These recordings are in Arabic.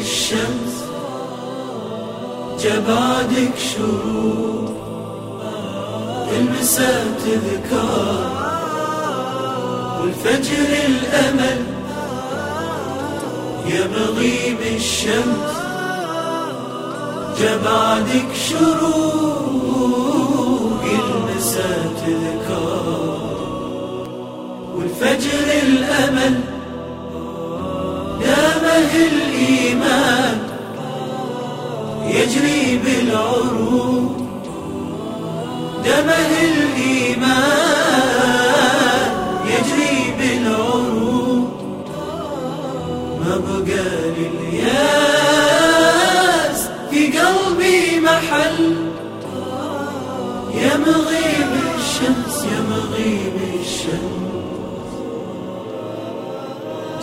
الشمس جبادك شروق المساء تذكار والفجر الأمل يا مغيب الشمس جبادك شروق المساء تذكار والفجر الأمل دامه الإيمان يجري بالعروق. دمه الإيمان مغيب الشمس يا مغيب الشمس.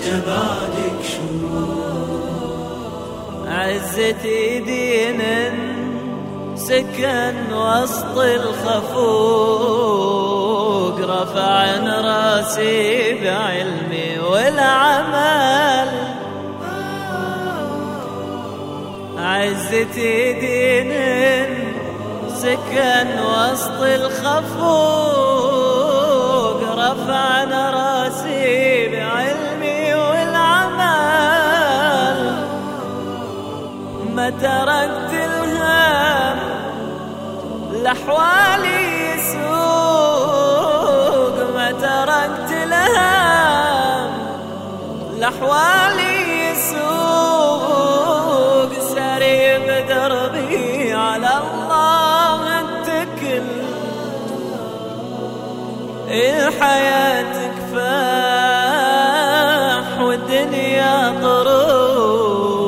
جبادك شروق عزتي دين سكن وسط الخفوق رفع راسي بعلمي والعمل. عزتي دين سكن وسط الخفوق رفع راسي بعلمي والعمل. ما تركت الهم لأحوالي يسوق. ما تركت الهم لأحوالي الحياة كفاح والدنيا طروق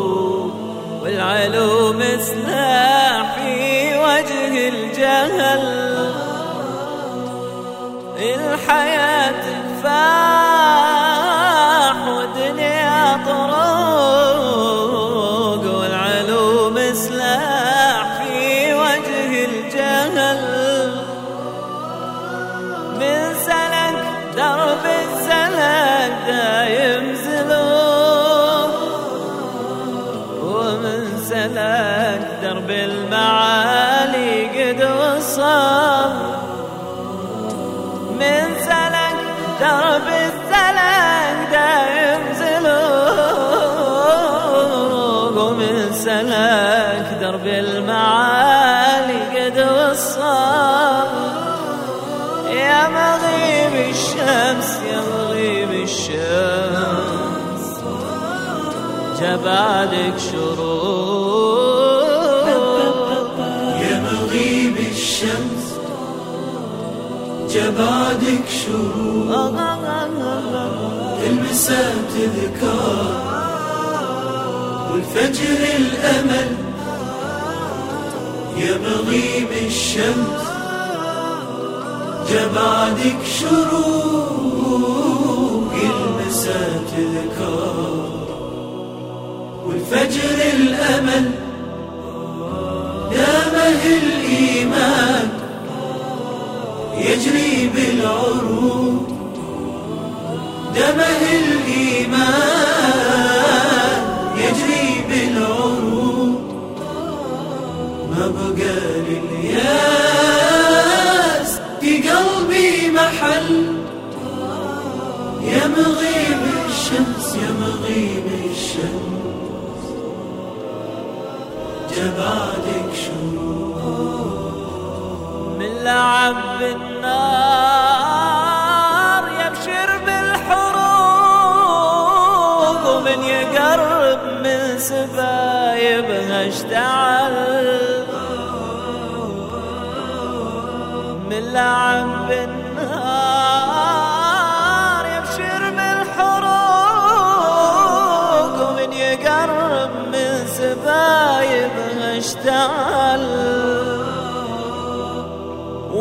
والعلوم سلاح في وجه الجهل. الحياة كفاح درب السلك دايم زلوق ومن سلك درب المعالي قد وصل يا مغيب الشمس يا مغيب الشمس. جبادك شروق. يا مغيب الشمس. جبادك شروق المساء تذكار والفجر الأمل يا مغيب الشمس جبادك شروق المساء تذكار والفجر الأمل دامه الإيمان. يجري بالعروق دمه الإيمان يجري بالعروق ما بقى للياس في قلبي محل. يا مغيب الشمس يا مغيب الشمس. جبادك شروق من لعب النار يبشر بالحروق ومن يقرب من سبايبها اشتعل. من لعب النار يبشر بالحروق ومن يقرب من سبايبها اشتعل.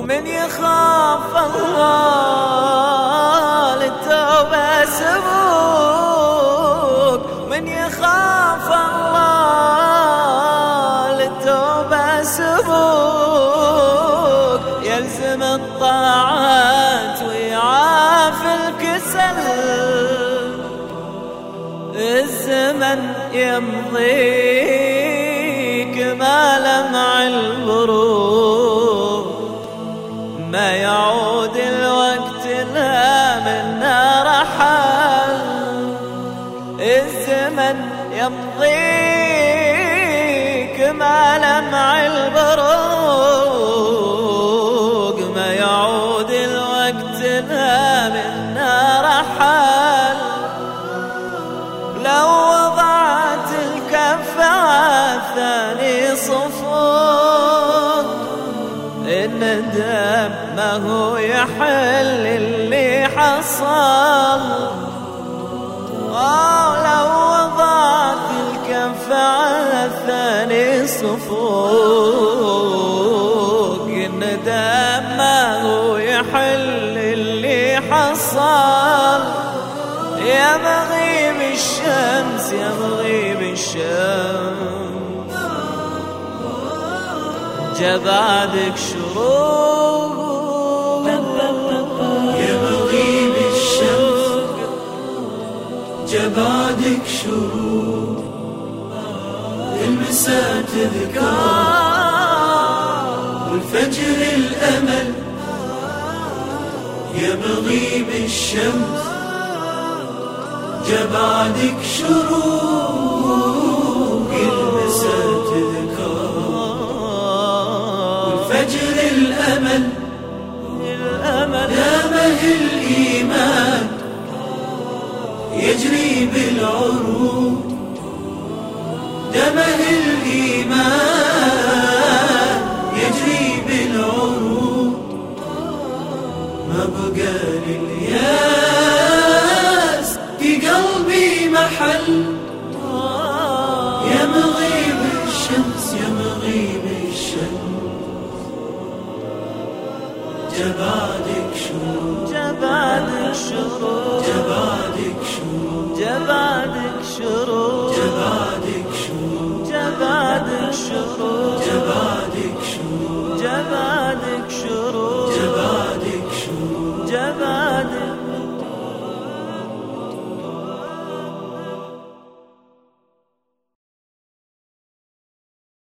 من يخاف الله للتوبة سبوك من يخاف الله للتوبة سبوك يلزم الطاعات ويعاف الكسل. الزمن يمضي يعود الوقت لا منا رحل. الزمن يمضيك ما لمع البروق الندم ما هو يحل اللي حصل. آه لو وضعت الكف ثاني صفوق الندم ما هو يحل اللي حصل. يا مغيب الشمس يا مغيب الشمس. جبادك شروق. يا الشمس جبادك شروق. المساء تذكار. والفجر الأمل. يا مغيب الشمس. جبادك شروق. والفجر الأمل. الأمل دامه الإيمان. يجري بالعروق دمه الإيمان. جبادك شروق جبادك شروق